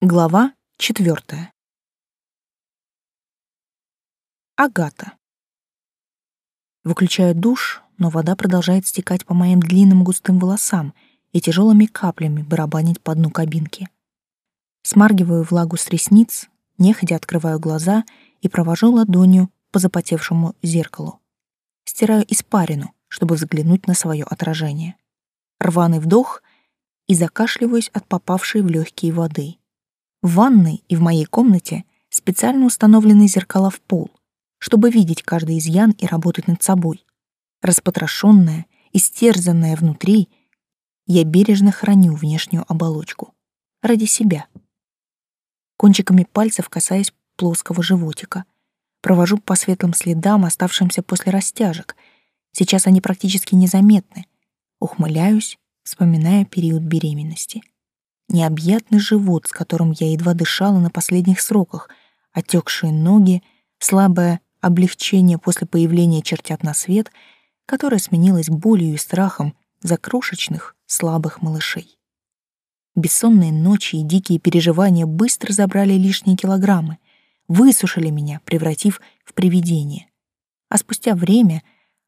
Глава четвертая. Агата. Выключаю душ, но вода продолжает стекать по моим длинным густым волосам и тяжелыми каплями барабанить по дну кабинки. Смаргиваю влагу с ресниц, нехотя открываю глаза и провожу ладонью по запотевшему зеркалу. Стираю испарину, чтобы взглянуть на свое отражение. Рваный вдох и закашливаюсь от попавшей в легкие воды. В ванной и в моей комнате специально установлены зеркала в пол, чтобы видеть каждый изъян и работать над собой. Распотрошенная, истерзанная внутри, я бережно храню внешнюю оболочку. Ради себя. Кончиками пальцев касаясь плоского животика. Провожу по светлым следам, оставшимся после растяжек. Сейчас они практически незаметны. Ухмыляюсь, вспоминая период беременности необъятный живот, с которым я едва дышала на последних сроках, отекшие ноги, слабое облегчение после появления чертят на свет, которое сменилось болью и страхом за крошечных, слабых малышей. Бессонные ночи и дикие переживания быстро забрали лишние килограммы, высушили меня, превратив в привидение. А спустя время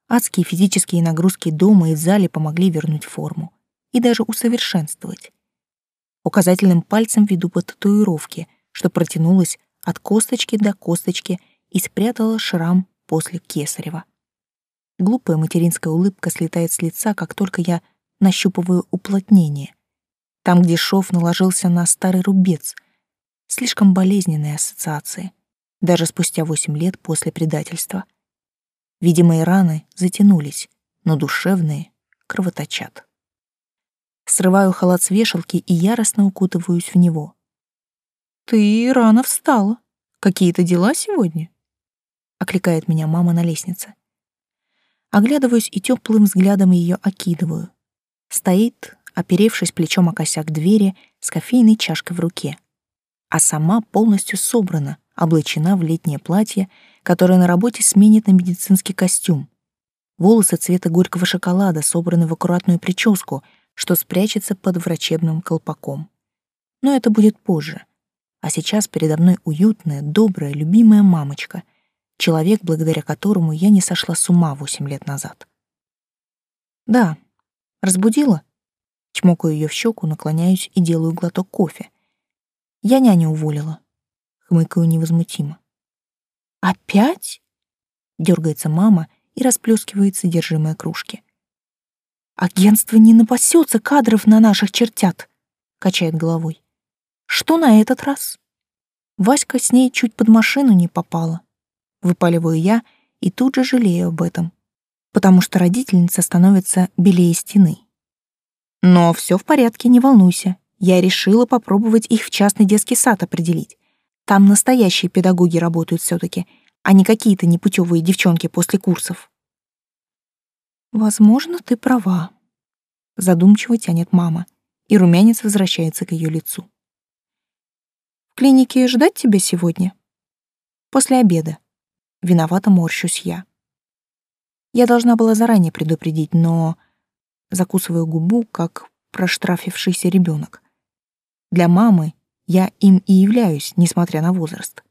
адские физические нагрузки дома и в зале помогли вернуть форму и даже усовершенствовать. Указательным пальцем веду по татуировке, что протянулась от косточки до косточки и спрятала шрам после кесарева. Глупая материнская улыбка слетает с лица, как только я нащупываю уплотнение. Там, где шов наложился на старый рубец. Слишком болезненные ассоциации, даже спустя восемь лет после предательства. Видимые раны затянулись, но душевные кровоточат. Срываю халат с вешалки и яростно укутываюсь в него. «Ты рано встала. Какие-то дела сегодня?» — окликает меня мама на лестнице. Оглядываюсь и теплым взглядом ее окидываю. Стоит, оперевшись плечом о косяк двери, с кофейной чашкой в руке. А сама полностью собрана, облачена в летнее платье, которое на работе сменит на медицинский костюм. Волосы цвета горького шоколада собраны в аккуратную прическу — что спрячется под врачебным колпаком. Но это будет позже. А сейчас передо мной уютная, добрая, любимая мамочка, человек, благодаря которому я не сошла с ума восемь лет назад. Да, разбудила? Чмокаю ее в щеку, наклоняюсь и делаю глоток кофе. Я няню уволила. Хмыкаю невозмутимо. «Опять?» — дергается мама и расплескивает содержимое кружки. Агентство не напасется кадров на наших чертят, качает головой. Что на этот раз? Васька с ней чуть под машину не попала. Выпаливаю я и тут же жалею об этом, потому что родительница становится белее стены. Но все в порядке, не волнуйся. Я решила попробовать их в частный детский сад определить. Там настоящие педагоги работают все таки а не какие-то непутевые девчонки после курсов. Возможно, ты права. Задумчиво тянет мама, и румянец возвращается к ее лицу. В клинике ждать тебя сегодня? После обеда. Виновато морщусь я. Я должна была заранее предупредить, но закусываю губу, как проштрафившийся ребенок. Для мамы я им и являюсь, несмотря на возраст.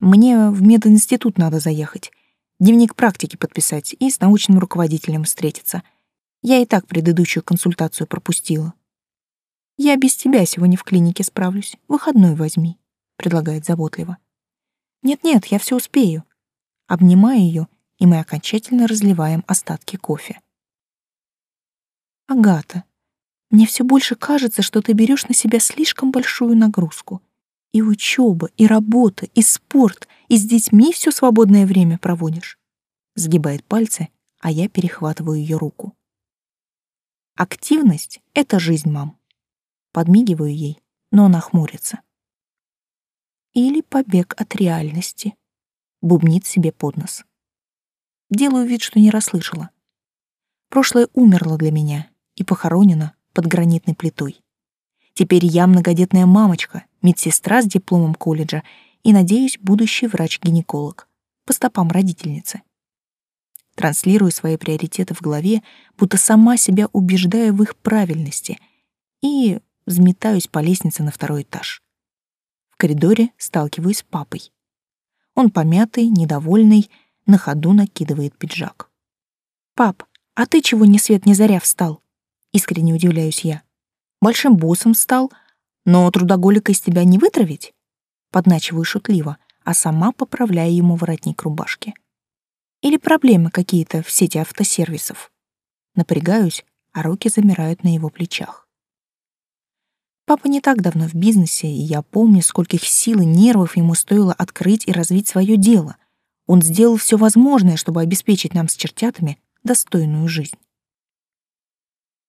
Мне в мединститут надо заехать дневник практики подписать и с научным руководителем встретиться. Я и так предыдущую консультацию пропустила. «Я без тебя сегодня в клинике справлюсь. Выходной возьми», — предлагает заботливо. «Нет-нет, я все успею». Обнимаю ее, и мы окончательно разливаем остатки кофе. «Агата, мне все больше кажется, что ты берешь на себя слишком большую нагрузку. И учеба, и работа, и спорт, и с детьми все свободное время проводишь. Сгибает пальцы, а я перехватываю ее руку. Активность — это жизнь, мам. Подмигиваю ей, но она хмурится. Или побег от реальности. Бубнит себе под нос. Делаю вид, что не расслышала. Прошлое умерло для меня и похоронено под гранитной плитой. Теперь я многодетная мамочка, медсестра с дипломом колледжа и, надеюсь, будущий врач-гинеколог, по стопам родительницы. Транслирую свои приоритеты в голове, будто сама себя убеждая в их правильности, и взметаюсь по лестнице на второй этаж. В коридоре сталкиваюсь с папой. Он помятый, недовольный, на ходу накидывает пиджак. «Пап, а ты чего ни свет ни заря встал?» Искренне удивляюсь я. «Большим боссом стал, но трудоголика из тебя не вытравить?» Подначиваю шутливо, а сама поправляю ему воротник рубашки. Или проблемы какие-то в сети автосервисов. Напрягаюсь, а руки замирают на его плечах. Папа не так давно в бизнесе, и я помню, скольких сил и нервов ему стоило открыть и развить свое дело. Он сделал все возможное, чтобы обеспечить нам с чертятами достойную жизнь.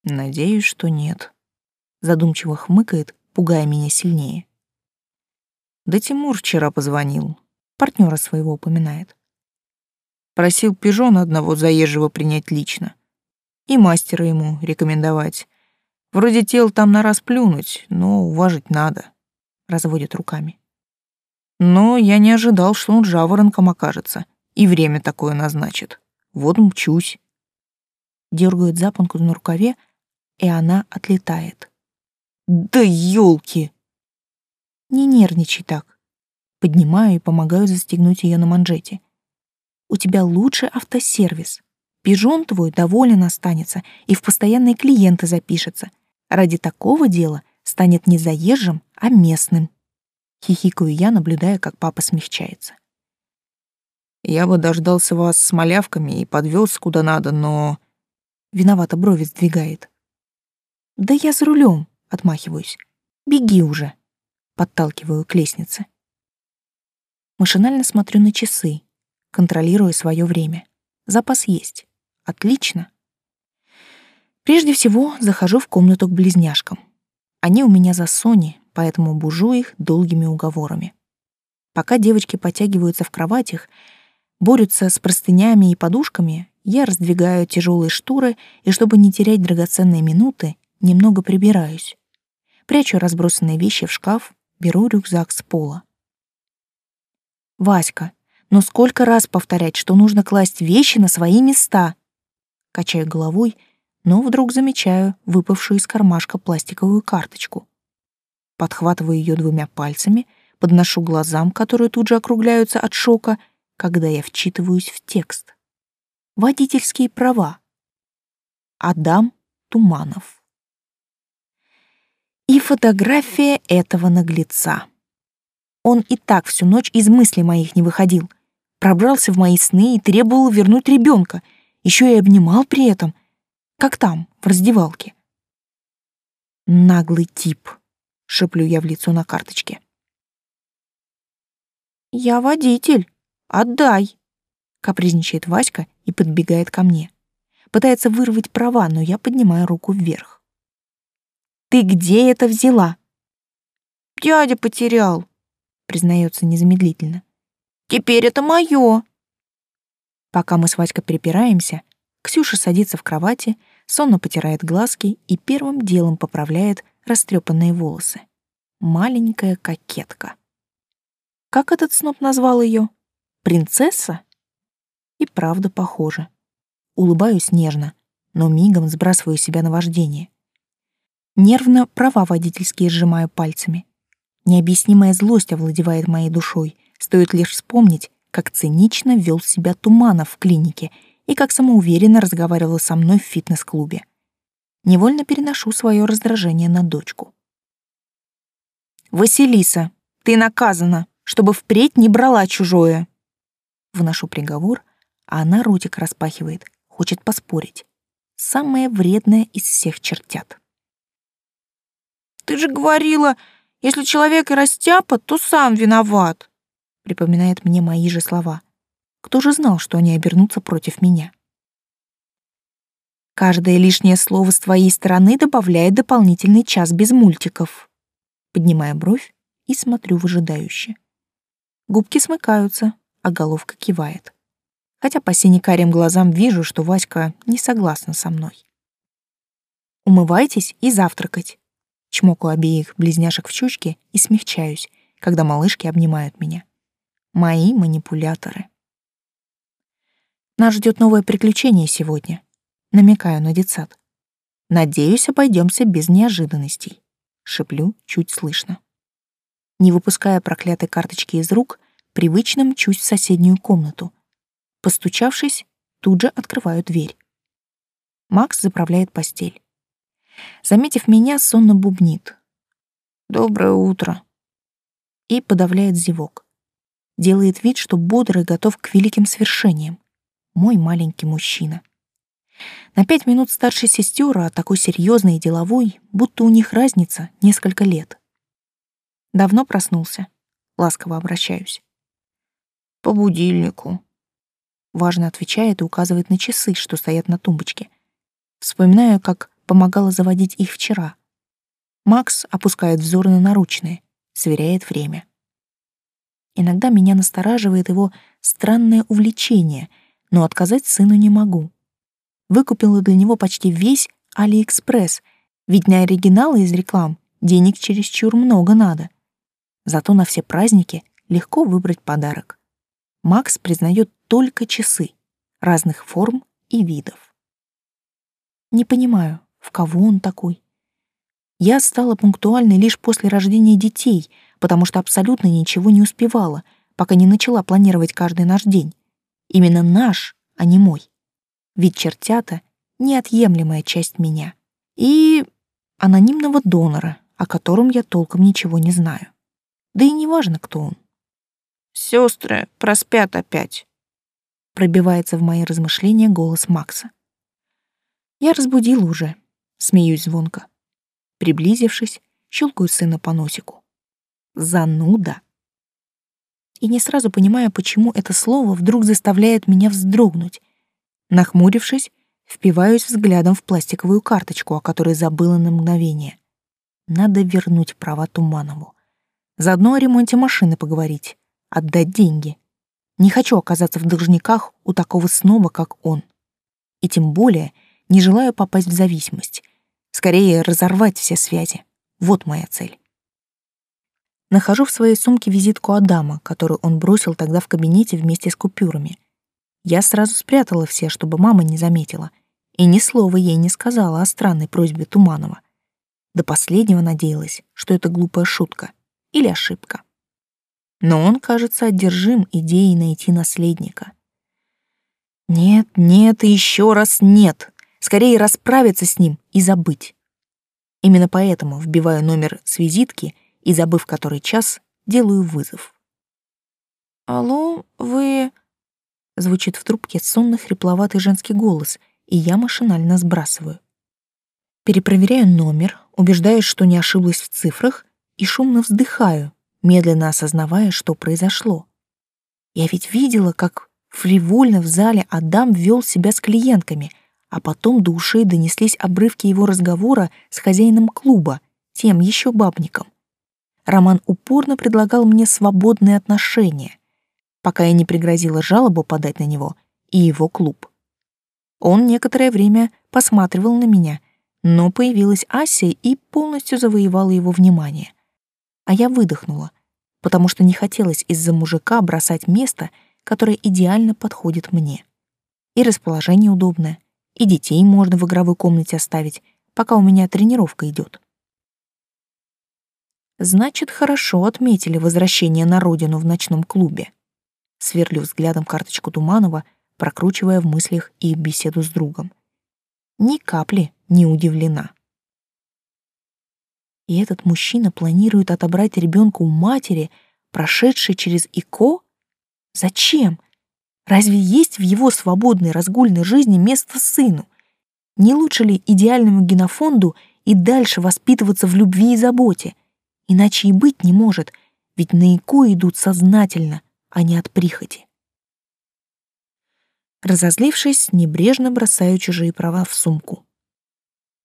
Надеюсь, что нет. Задумчиво хмыкает, пугая меня сильнее. Да Тимур вчера позвонил. Партнера своего упоминает. Просил пижона одного заезжего принять лично. И мастера ему рекомендовать. Вроде тел там на раз плюнуть, но уважить надо. Разводит руками. Но я не ожидал, что он жаворонком окажется и время такое назначит. Вот мчусь. Дергает запонку на рукаве, и она отлетает. Да ёлки! Не нервничай так. Поднимаю и помогаю застегнуть ее на манжете у тебя лучший автосервис. Пижон твой доволен останется и в постоянные клиенты запишется. Ради такого дела станет не заезжим, а местным. Хихикаю я, наблюдая, как папа смягчается. Я бы дождался вас с малявками и подвез куда надо, но... Виновато брови сдвигает. Да я за рулем, отмахиваюсь. Беги уже. Подталкиваю к лестнице. Машинально смотрю на часы контролируя свое время. Запас есть. Отлично. Прежде всего, захожу в комнату к близняшкам. Они у меня за Сони, поэтому бужу их долгими уговорами. Пока девочки потягиваются в кроватях, борются с простынями и подушками, я раздвигаю тяжелые шторы и, чтобы не терять драгоценные минуты, немного прибираюсь. Прячу разбросанные вещи в шкаф, беру рюкзак с пола. «Васька, но сколько раз повторять, что нужно класть вещи на свои места? Качаю головой, но вдруг замечаю выпавшую из кармашка пластиковую карточку. Подхватываю ее двумя пальцами, подношу глазам, которые тут же округляются от шока, когда я вчитываюсь в текст. Водительские права. Адам Туманов. И фотография этого наглеца. Он и так всю ночь из мыслей моих не выходил — пробрался в мои сны и требовал вернуть ребенка, еще и обнимал при этом, как там, в раздевалке. Наглый тип, шеплю я в лицо на карточке. Я водитель, отдай, капризничает Васька и подбегает ко мне. Пытается вырвать права, но я поднимаю руку вверх. Ты где это взяла? Дядя потерял, признается незамедлительно. Теперь это мое. Пока мы с Вадькой припираемся, Ксюша садится в кровати, сонно потирает глазки и первым делом поправляет растрепанные волосы. Маленькая кокетка. Как этот сноб назвал ее? Принцесса? И правда похоже. Улыбаюсь нежно, но мигом сбрасываю себя на вождение. Нервно права водительские сжимаю пальцами. Необъяснимая злость овладевает моей душой — Стоит лишь вспомнить, как цинично вел себя Туманов в клинике и как самоуверенно разговаривал со мной в фитнес-клубе. Невольно переношу свое раздражение на дочку. «Василиса, ты наказана, чтобы впредь не брала чужое!» Вношу приговор, а она ротик распахивает, хочет поспорить. Самая вредная из всех чертят. «Ты же говорила, если человек и растяпа, то сам виноват!» припоминает мне мои же слова. Кто же знал, что они обернутся против меня? Каждое лишнее слово с твоей стороны добавляет дополнительный час без мультиков. Поднимая бровь и смотрю выжидающе. Губки смыкаются, а головка кивает. Хотя по синекарим глазам вижу, что Васька не согласна со мной. Умывайтесь и завтракать. Чмоку обеих близняшек в щучки и смягчаюсь, когда малышки обнимают меня мои манипуляторы. Нас ждет новое приключение сегодня. Намекаю на детсад. Надеюсь, обойдемся без неожиданностей. шеплю чуть слышно. Не выпуская проклятой карточки из рук, привычно мчусь в соседнюю комнату. Постучавшись, тут же открываю дверь. Макс заправляет постель. Заметив меня, сонно бубнит. «Доброе утро!» И подавляет зевок. Делает вид, что бодр и готов к великим свершениям. Мой маленький мужчина. На пять минут старше сестер, а такой серьезный и деловой, будто у них разница несколько лет. Давно проснулся. Ласково обращаюсь. По будильнику. Важно отвечает и указывает на часы, что стоят на тумбочке. Вспоминаю, как помогала заводить их вчера. Макс опускает взор на наручные, сверяет время. Иногда меня настораживает его странное увлечение, но отказать сыну не могу. Выкупила для него почти весь Алиэкспресс, ведь на оригиналы из реклам денег чересчур много надо. Зато на все праздники легко выбрать подарок. Макс признает только часы разных форм и видов. Не понимаю, в кого он такой. Я стала пунктуальной лишь после рождения детей, потому что абсолютно ничего не успевала, пока не начала планировать каждый наш день. Именно наш, а не мой. Ведь чертята — неотъемлемая часть меня. И анонимного донора, о котором я толком ничего не знаю. Да и неважно, кто он. Сестры проспят опять. Пробивается в мои размышления голос Макса. Я разбудила уже, смеюсь звонко. Приблизившись, щелкаю сына по носику. Зануда. И не сразу понимаю, почему это слово вдруг заставляет меня вздрогнуть. Нахмурившись, впиваюсь взглядом в пластиковую карточку, о которой забыла на мгновение. Надо вернуть права Туманову. Заодно о ремонте машины поговорить. Отдать деньги. Не хочу оказаться в должниках у такого сноба, как он. И тем более не желаю попасть в зависимость. Скорее разорвать все связи. Вот моя цель. Нахожу в своей сумке визитку Адама, которую он бросил тогда в кабинете вместе с купюрами. Я сразу спрятала все, чтобы мама не заметила, и ни слова ей не сказала о странной просьбе Туманова. До последнего надеялась, что это глупая шутка или ошибка. Но он, кажется, одержим идеей найти наследника. Нет, нет и еще раз нет. Скорее расправиться с ним и забыть. Именно поэтому вбиваю номер с визитки и, забыв который час, делаю вызов. «Алло, вы...» Звучит в трубке сонный хрипловатый женский голос, и я машинально сбрасываю. Перепроверяю номер, убеждаюсь, что не ошиблась в цифрах, и шумно вздыхаю, медленно осознавая, что произошло. Я ведь видела, как фривольно в зале Адам вел себя с клиентками, а потом до ушей донеслись обрывки его разговора с хозяином клуба, тем еще бабником. Роман упорно предлагал мне свободные отношения, пока я не пригрозила жалобу подать на него и его клуб. Он некоторое время посматривал на меня, но появилась Ася и полностью завоевала его внимание а я выдохнула, потому что не хотелось из-за мужика бросать место, которое идеально подходит мне. И расположение удобное, и детей можно в игровой комнате оставить, пока у меня тренировка идет. Значит, хорошо отметили возвращение на родину в ночном клубе. Сверлю взглядом карточку Туманова, прокручивая в мыслях и беседу с другом. Ни капли не удивлена. И этот мужчина планирует отобрать ребенка у матери, прошедшей через ИКО? Зачем? Разве есть в его свободной разгульной жизни место сыну? Не лучше ли идеальному генофонду и дальше воспитываться в любви и заботе? Иначе и быть не может, ведь на ИКО идут сознательно, а не от прихоти. Разозлившись, небрежно бросаю чужие права в сумку.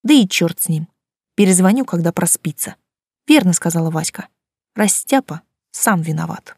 Да и черт с ним. Перезвоню, когда проспится. Верно сказала Васька. Растяпа сам виноват.